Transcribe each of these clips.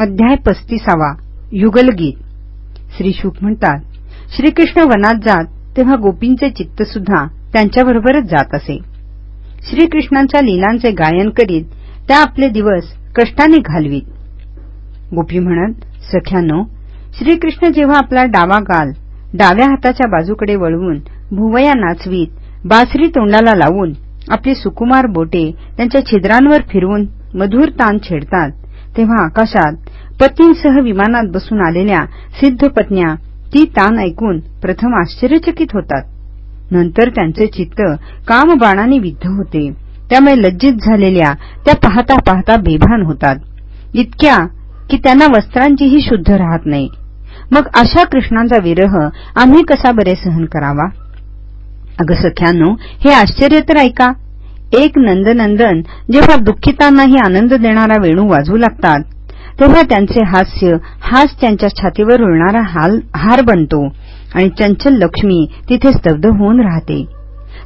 अध्याय पस्तीसावा युगलगीत श्री शुक म्हणतात श्रीकृष्ण वनात जात तेव्हा गोपींचे चित्त सुद्धा त्यांच्याबरोबरच जात असे. श्रीकृष्णांच्या लीलांचे गायन करीत त्या आपले दिवस कष्टाने घालवीत. गोपी म्हणत सख्यानो श्रीकृष्ण जेव्हा आपला डावा गाल डाव्या हाताच्या बाजूकडे वळवून भुवया नाचवीत बासरी तोंडाला लावून आपली सुकुमार बोटे त्यांच्या छिद्रांवर फिरवून मधुर तान छेडतात तेव्हा आकाशात पतींसह विमानात बसून आलेल्या सिद्ध पत्न्या ती तान ऐकून प्रथम आश्चर्यचकित होतात. नंतर त्यांचे चित्त कामबाणाने विद्ध होते. त्यामुळे लज्जित झालेल्या त्या पाहता पाहता बेभान होतात. इतक्या की त्यांना वस्त्रांचीही शुद्ध राहत नाही. मग अशा कृष्णांचा विरह आम्ही कसा बरे सहन करावा? अगं सख्यानो हे आश्चर्य तर ऐका. एक नंदनंदन जेव्हा दुःखितांनाही आनंद देणारा वेणू वाजवू लागतात तेव्हा त्यांचे हास्य हाच त्यांच्या छातीवर उळणारा हार बनतो आणि चंचल लक्ष्मी तिथे स्तब्ध होऊन राहते.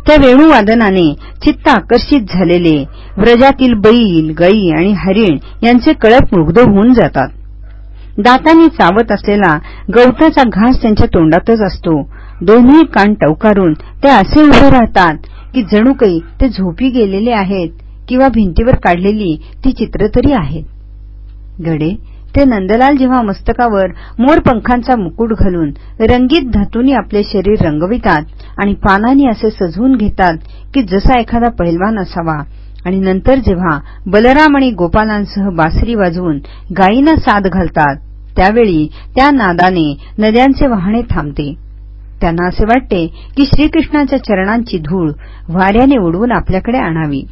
त्या वेणूवादनाने चित्त आकर्षित झालेले व्रजातील बैल गई आणि हरिण यांचे कळप मुग्ध होऊन जातात. दातांनी चावत असलेला गवताचा घास त्यांच्या तोंडातच असतो. दोन्ही कान टवकारून ते असे उभे राहतात की जणू काही ते झोपी गेलेले आहेत किंवा भिंतीवर काढलेली ती चित्र तरी आहेत. गडे ते नंदलाल जेव्हा मस्तकावर मोरपंखांचा मुकुट घालून रंगीत धातूंनी आपले शरीर रंगवितात आणि पानांनी असे सजवून घेतात की जसा एखादा पहिलवान असावा आणि नंतर जेव्हा बलराम आणि गोपालांसह बासरी वाजवून गायींना साद घालतात त्यावेळी त्या नादाने नद्यांचे वाहणे थांबते. त्यांना असे वाटते की श्रीकृष्णाच्या चरणांची धूळ वाऱ्याने उडवून आपल्याकडे आणावी.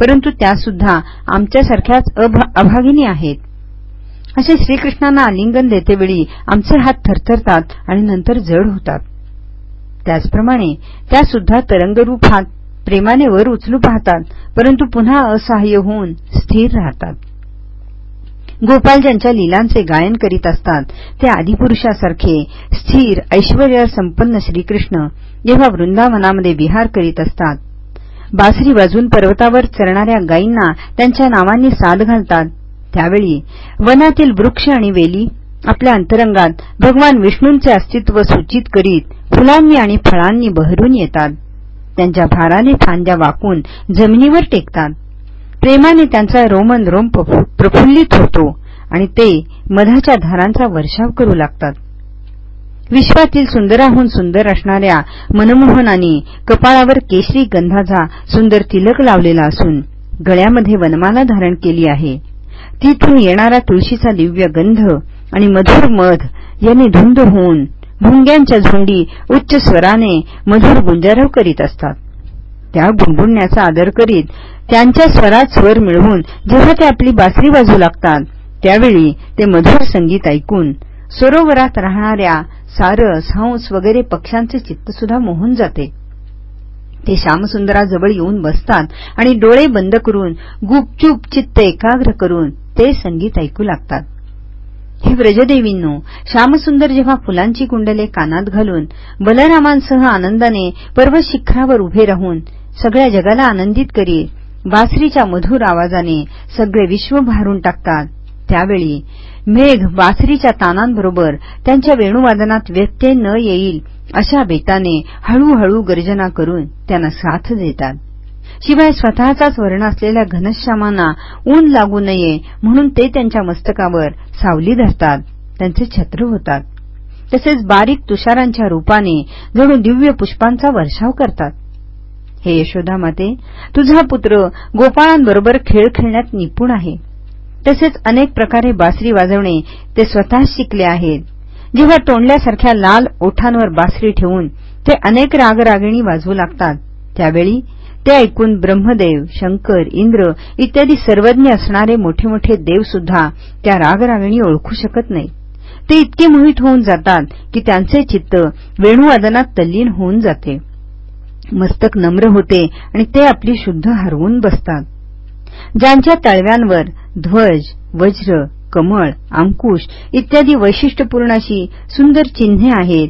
परंतु त्यासुद्धा आमच्यासारख्याच अभागिनी आहेत. असे श्रीकृष्णांना आलिंगन देतेवेळी आमचे हात थरथरतात आणि नंतर जड होतात. त्याचप्रमाणे त्यासुद्धा तरंगरूप हात प्रेमाने वर उचलू पाहतात परंतु पुन्हा असहाय्य होऊन स्थिर राहतात. गोपाल ज्यांच्या लीलांचे गायन करीत असतात ते आदिपुरुषासारखे स्थिर ऐश्वर संपन्न श्रीकृष्ण जेव्हा वृंदावनामध्ये विहार करीत असतात. बासरी वाजून पर्वतावर चरणाऱ्या गायींना त्यांच्या नावांनी साद घालतात. त्यावेळी वनातील वृक्ष आणि वेली आपल्या अंतरंगात भगवान विष्णूंचे अस्तित्व सूचित करीत फुलांनी आणि फळांनी बहरून येतात. त्यांच्या भाराने फांद्या वाकून जमिनीवर टेकतात. प्रेमाने त्यांचा रोमन रोम प्रफुल्लित होतो आणि ते मधाच्या धारांचा वर्षाव करू लागतात. विश्वातील सुंदराहून सुंदर असणाऱ्या मनमोहनाने कपाळावर केशरी गंधाचा सुंदर तिलक लावलेला असून गळ्यामध्ये वनमाला धारण केली आहे. तिथून येणारा तुळशीचा दिव्य गंध आणि मधुर मध यांनी धुंद होऊन भुंग्यांच्या झुंडी उच्च स्वराने मधुर गुंजारव करीत असतात. त्या गुणगुणण्याचा आदर करीत त्यांच्या स्वरात स्वर मिळवून जेव्हा ते आपली बासरी वाजू लागतात त्यावेळी ते मधुर संगीत ऐकून सरोवरात राहणाऱ्या सारस हंस वगैरे पक्ष्यांचे चित्तसुद्धा मोहून जाते. ते श्यामसुंदराजवळ येऊन बसतात आणि डोळे बंद करून गुपचूप चित्त एकाग्र करून ते संगीत ऐकू लागतात. हे व्रजदेवींनो श्यामसुंदर जेव्हा फुलांची कुंडले कानात घालून बलरामांसह आनंदाने पर्वत शिखरावर उभे राहून सगळ्या जगाला आनंदित करीत बासरीच्या मधुर आवाजाने सगळे विश्व भारून टाकतात. त्यावेळी मेघ बासरीच्या तानांबरोबर त्यांच्या वेणुवादनात व्यत्यय न येईल अशा बेताने हळूहळू गर्जना करून त्यांना साथ देतात. शिवाय स्वतःचाच वर्ण असलेल्या घनश्यामांना ऊन लागू नये म्हणून ते त्यांच्या मस्तकावर सावली धरतात. त्यांचे छत्र होतात. तसेच बारीक तुषारांच्या रूपाने जणू दिव्य पुष्पांचा वर्षाव करतात. हे यशोदा माते तुझा पुत्र गोपाळांबरोबर खेळ खेळण्यात निपुण आहे. तसेच अनेक प्रकारे बासरी वाजवणे ते स्वतः शिकले आहेत. जेव्हा तोंडल्यासारख्या लाल ओठांवर बासरी ठेवून ते अनेक रागरागिणी वाजवू लागतात. त्यावेळी ते ऐकून ब्रह्मदेव शंकर इंद्र इत्यादी सर्वज्ञ असणारे मोठे मोठे देवसुद्धा त्या रागरागिणी ओळखू शकत नाही. ते इतके मोहित होऊन जातात की त्यांचे चित्त वेणुवादनात तल्लीन होऊन जाते. मस्तक नम्र होते आणि ते आपली शुद्ध हरवून बसतात. ज्यांच्या तळव्यांवर ध्वज वज्र कमळ अंकुश इत्यादी वैशिष्ट्यपूर्ण अशी सुंदर चिन्हे आहेत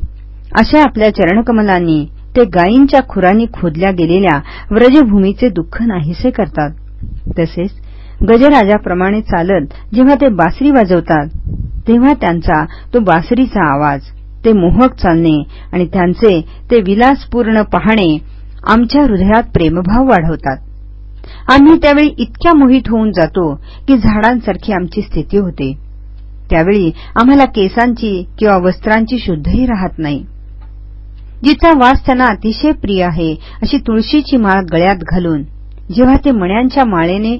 अशा आपल्या चरणकमलांनी ते गायींच्या खुरांनी खोदल्या गेलेल्या व्रजभूमीचे दुःख नाहीसे करतात. तसेच गजराजाप्रमाणे चालत जेव्हा ते बासरी वाजवतात तेव्हा त्यांचा तो बासरीचा आवाज ते मोहक चालणे आणि त्यांचे ते विलासपूर्ण पाहणे आमच्या हृदयात प्रेमभाव वाढवतात. आम्ही त्यावेळी इतक्या मोहित होऊन जातो की झाडांसारखी आमची स्थिती होते. त्यावेळी आम्हाला केसांची किंवा वस्त्रांची शुद्धही राहत नाही. जिचा वास त्यांना अतिशय प्रिय आहे अशी तुळशीची माळ गळ्यात घालून. जेव्हा ते मण्यांच्या माळेने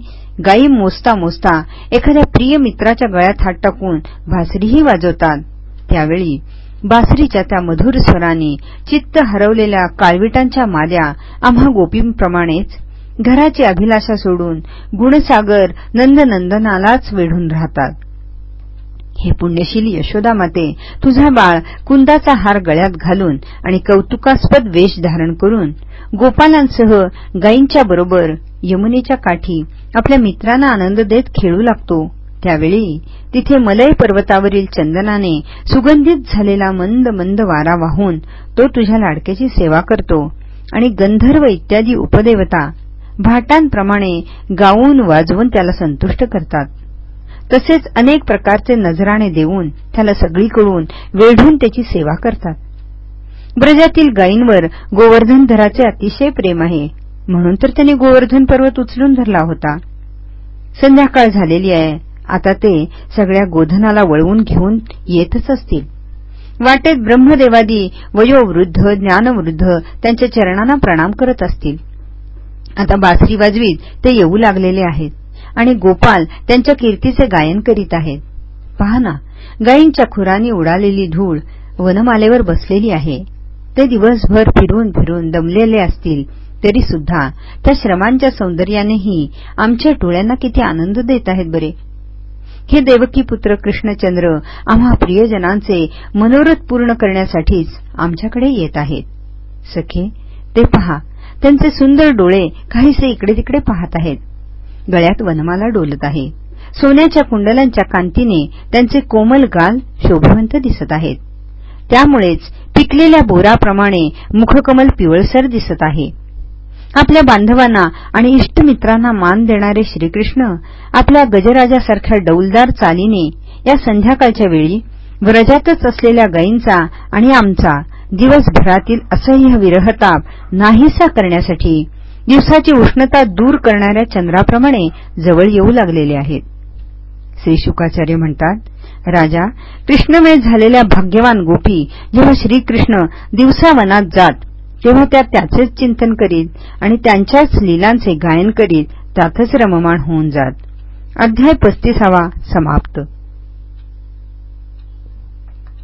गायी मोजता मोजता एखाद्या प्रिय मित्राच्या गळ्यात हात टाकून भासरीही वाजवतात त्यावेळी बासरीच्या त्या मधुर स्वराने चित्त हरवलेल्या काळविटांच्या माद्या आम्हा गोपींप्रमाणेच घराची अभिलाषा सोडून गुणसागर नंदनंदनालाच वेढून राहतात. हे पुण्यशील यशोदा माते तुझा बाळ कुंदाचा हार गळ्यात घालून आणि कौतुकास्पद वेश धारण करून गोपालांसह गायींच्या बरोबर यमुनेच्या काठी आपल्या मित्रांना आनंद देत खेळू लागतो. त्यावेळी तिथे मलय पर्वतावरील चंदनाने सुगंधित झालेला मंद मंद वारा वाहून तो तुझ्या लाडक्याची सेवा करतो आणि गंधर्व इत्यादी उपदेवता भाटांप्रमाणे गाऊन वाजवून त्याला संतुष्ट करतात. तसेच अनेक प्रकारचे नजराणे देऊन त्याला सगळीकडून वेढून त्याची सेवा करतात. ब्रजातील गायींवर गोवर्धन धराचे अतिशय प्रेम आहे. म्हणून तर त्यांनी गोवर्धन पर्वत उचलून धरला होता. संध्याकाळ झालेली आहे. आता ते सगळ्या गोधनाला वळवून घेऊन येतच असतील. वाटेत ब्रह्मदेवादी वयोवृद्ध ज्ञानवृद्ध त्यांच्या चरणांना प्रणाम करत असतील. आता बासरी वाजवीत ते येऊ लागलेले आहेत. आणि गोपाल त्यांच्या कीर्तीचे गायन करीत आहेत. पहा ना गायींच्या खुरांनी उडालेली धूळ वनमालेवर बसलेली आहे. ते दिवसभर फिरून फिरून दमलेले असतील तरी सुद्धा त्या श्रमांच्या सौंदर्यानेही आमच्या डोळ्यांना किती आनंद देत आहेत बरे. हे देवकी पुत्र कृष्णचंद्र आम्हा प्रियजनांचे मनोरथ पूर्ण करण्यासाठीच आमच्याकडे येत आहेत. सखे ते पहा त्यांचे सुंदर डोळे काहीसे इकडे तिकडे पाहत आहेत. गळ्यात वनमाला डोलत आहे. सोन्याच्या कुंडलांच्या कांतीने त्यांचे कोमल गाल शोभवंत दिसत आहेत. त्यामुळेच पिकलेल्या बोराप्रमाणे मुखकमल पिवळसर दिसत आहे. आपल्या बांधवांना आणि इष्टमित्रांना मान देणारे श्रीकृष्ण आपल्या गजराजासारख्या डौलदार चालीने या संध्याकाळच्या वेळी व्रजातच असलेल्या गायींचा आणि आमचा दिवसभरातील असह्य विरहताप नाहीसा करण्यासाठी दिवसाची उष्णता दूर करणाऱ्या चंद्राप्रमाणे जवळ येऊ लागलेले आहेत. श्री शुकाचार्य म्हणतात राजा कृष्णमय झालेल्या भाग्यवान गोपी जेव्हा श्रीकृष्ण दिवसावनात जात तेव्हा त्या त्याचेच चिंतन करीत आणि त्यांच्याच लीलांचे गायन करीत त्यातच रममाण होऊन जात. अध्याय पस्तीसावा समाप्त.